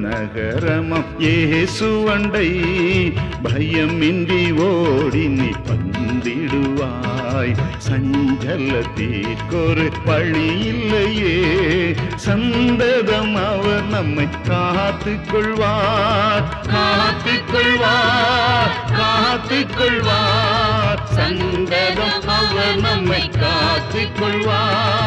நகரமம் ஏசுவண்டை பயமின்றி ஓடி நீ வந்திடுவாய். சஞ்சலத்திற்கொரு பழி இல்லையே சந்ததம் அவர் நம்மை காத்துக் கொள்வார் காத்துக் கொள்வார் காத்துக் கொள்வார் சந்ததம் அவர் நம்மை காத்துக் கொள்வார்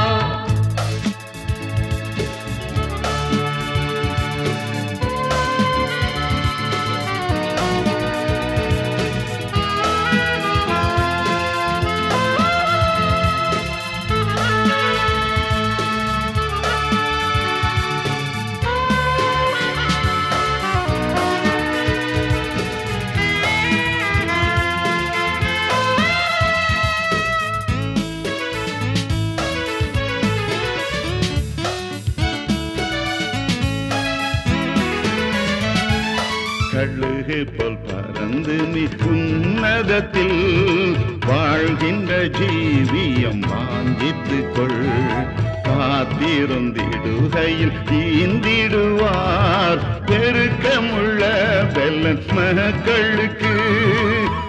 கழுகு போல் பறந்து நீ உன்னதத்தில் வாழ்கின்ற ஜீவியம் வாங்கித்துக் கொள். காத்திருந்திடுகையில் ஈந்திடுவார் பெருக்கமுள்ள வெள்ளன் மகளுக்கு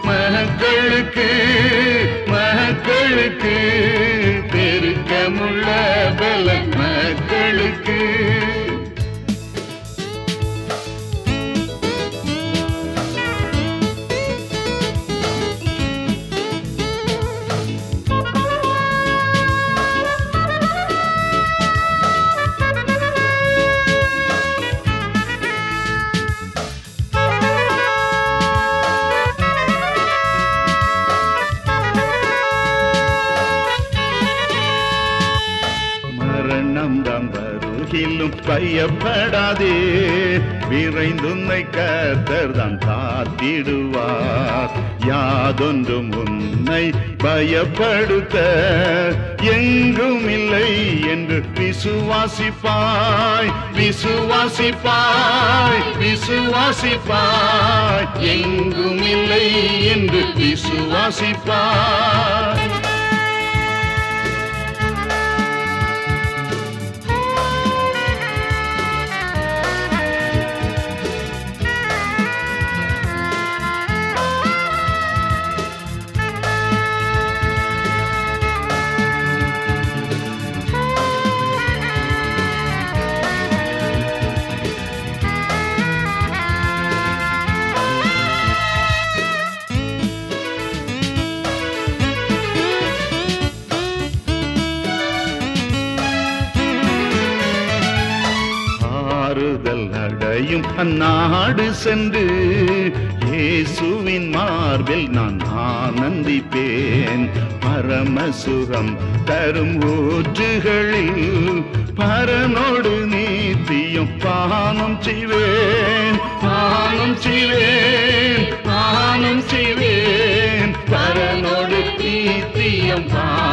மகளுக்கு மகளுக்கு பெருக்கமுள்ள வெள்ளன் மகளுக்கு வருகிலும் பயப்படாதே. விரைந்துன்னை கர்த்தர் தான் காத்திடுவார். யாதொன்றும் உன்னை பயப்படுத்த எங்கும் இல்லை என்று விசுவாசிப்பாய். விசுவாசிப்பாய் விசுவாசிப்பாய். எங்கும் இல்லை என்று விசுவாசிப்பாய். ஆறுதல் அந்நாடு சென்று இயேசுவின் மார்பில் நான் ஆனந்திப்பேன். பரமசுகம் தரும் ஊற்றுகளில் பரனோடு நீத்தியும் பானம் செய்வேன். பானம் செய்வேன் பானம் செய்வேன். பரனோடு நீத்தியம் பானம்